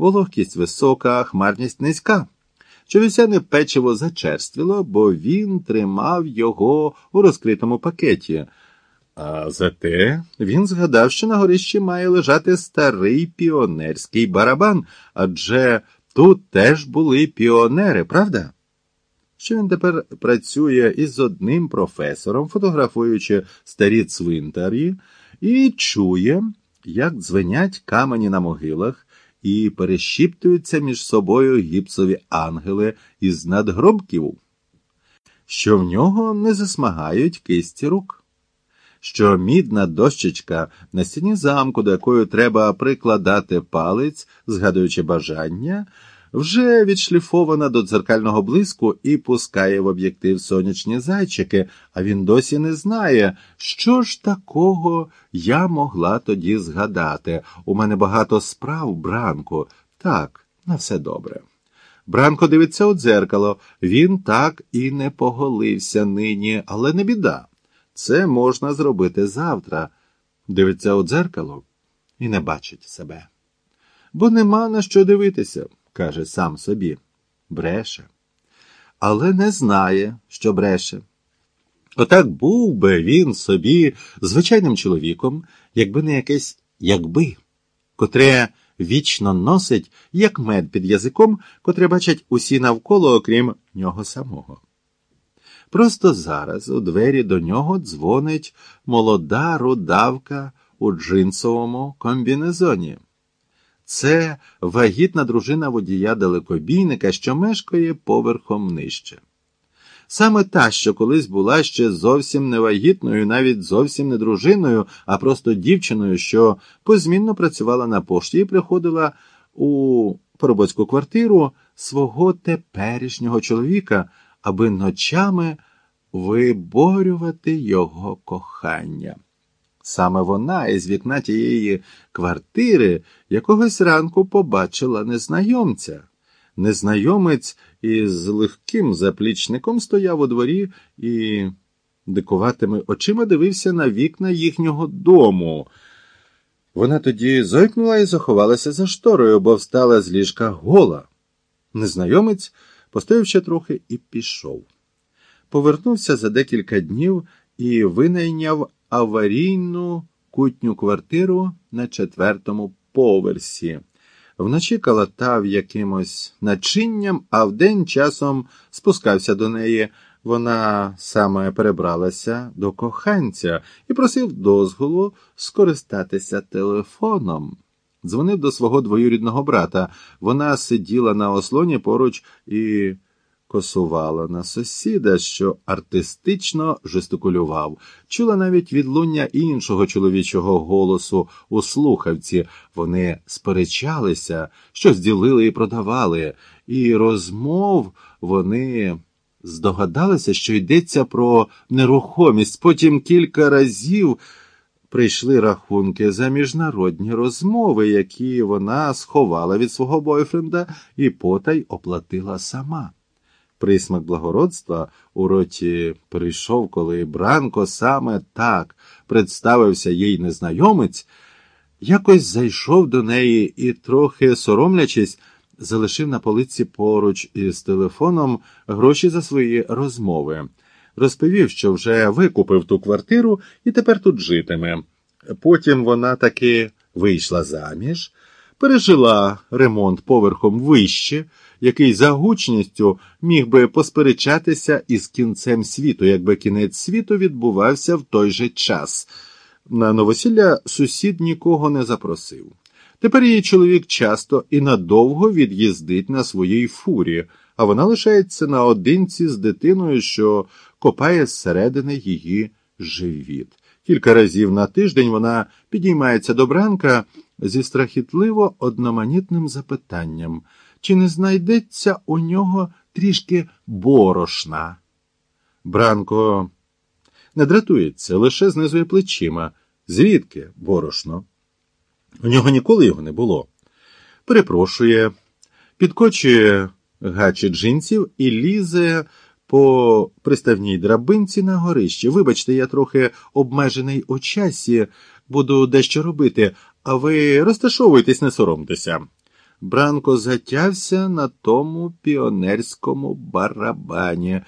вологкість висока, хмарність низька. Човісяне печиво зачерствіло, бо він тримав його у розкритому пакеті. А зате він згадав, що на горищі має лежати старий піонерський барабан, адже тут теж були піонери, правда? Що він тепер працює із одним професором, фотографуючи старі цвинтарі, і чує, як дзвенять камені на могилах і перешіптуються між собою гіпсові ангели із надгробків, що в нього не засмагають кисті рук. Що мідна дощечка на стіні замку, до якої треба прикладати палець, згадуючи бажання, вже відшліфована до дзеркального блиску і пускає в об'єктив сонячні зайчики, а він досі не знає, що ж такого я могла тоді згадати. У мене багато справ, Бранку. Так, на все добре. Бранко дивиться у дзеркало. Він так і не поголився нині, але не біда. Це можна зробити завтра. Дивиться у дзеркало і не бачить себе. Бо нема на що дивитися, каже сам собі. Бреше. Але не знає, що бреше. Отак був би він собі звичайним чоловіком, якби не якесь якби, котре вічно носить, як мед під язиком, котре бачать усі навколо, окрім нього самого. Просто зараз у двері до нього дзвонить молода рудавка у джинсовому комбінезоні. Це вагітна дружина водія далекобійника, що мешкає поверхом нижче. Саме та, що колись була ще зовсім не вагітною, навіть зовсім не дружиною, а просто дівчиною, що позмінно працювала на пошті і приходила у поробоцьку квартиру свого теперішнього чоловіка аби ночами виборювати його кохання. Саме вона із вікна тієї квартири якогось ранку побачила незнайомця. Незнайомець із легким заплічником стояв у дворі і дикуватими очима дивився на вікна їхнього дому. Вона тоді зойкнула і заховалася за шторою, бо встала з ліжка гола. Незнайомець постояв ще трохи і пішов. Повернувся за декілька днів і винайняв аварійну кутню квартиру на четвертому поверсі. Вночі калатав якимось начинням, а вдень часом спускався до неї. Вона саме перебралася до коханця і просив дозволу скористатися телефоном. Дзвонив до свого двоюрідного брата. Вона сиділа на ослоні поруч і косувала на сусіда, що артистично жестикулював, чула навіть відлуння іншого чоловічого голосу у слухавці. Вони сперечалися, щось ділили і продавали, і розмов вони. Здогадалися, що йдеться про нерухомість. Потім кілька разів прийшли рахунки за міжнародні розмови, які вона сховала від свого бойфренда і потай оплатила сама. Присмак благородства у роті прийшов, коли Бранко саме так представився їй незнайомець, якось зайшов до неї і, трохи соромлячись, залишив на полиці поруч із телефоном гроші за свої розмови розповів, що вже викупив ту квартиру і тепер тут житиме. Потім вона таки вийшла заміж, пережила ремонт поверхом вище, який за гучністю міг би посперечатися із кінцем світу, якби кінець світу відбувався в той же час. На новосілля сусід нікого не запросив. Тепер її чоловік часто і надовго від'їздить на своїй фурі, а вона лишається наодинці з дитиною, що копає зсередини її живіт. Кілька разів на тиждень вона підіймається до бранка зі страхітливо одноманітним запитанням, чи не знайдеться у нього трішки борошна. Бранко не дратується, лише знизує плечима. Звідки борошно? У нього ніколи його не було. Перепрошує, підкочує гачі джинсів і лізе по приставній драбинці на горищі. Вибачте, я трохи обмежений у часі, буду дещо робити, а ви розташовуйтесь, не соромтеся. Бранко затявся на тому піонерському барабані.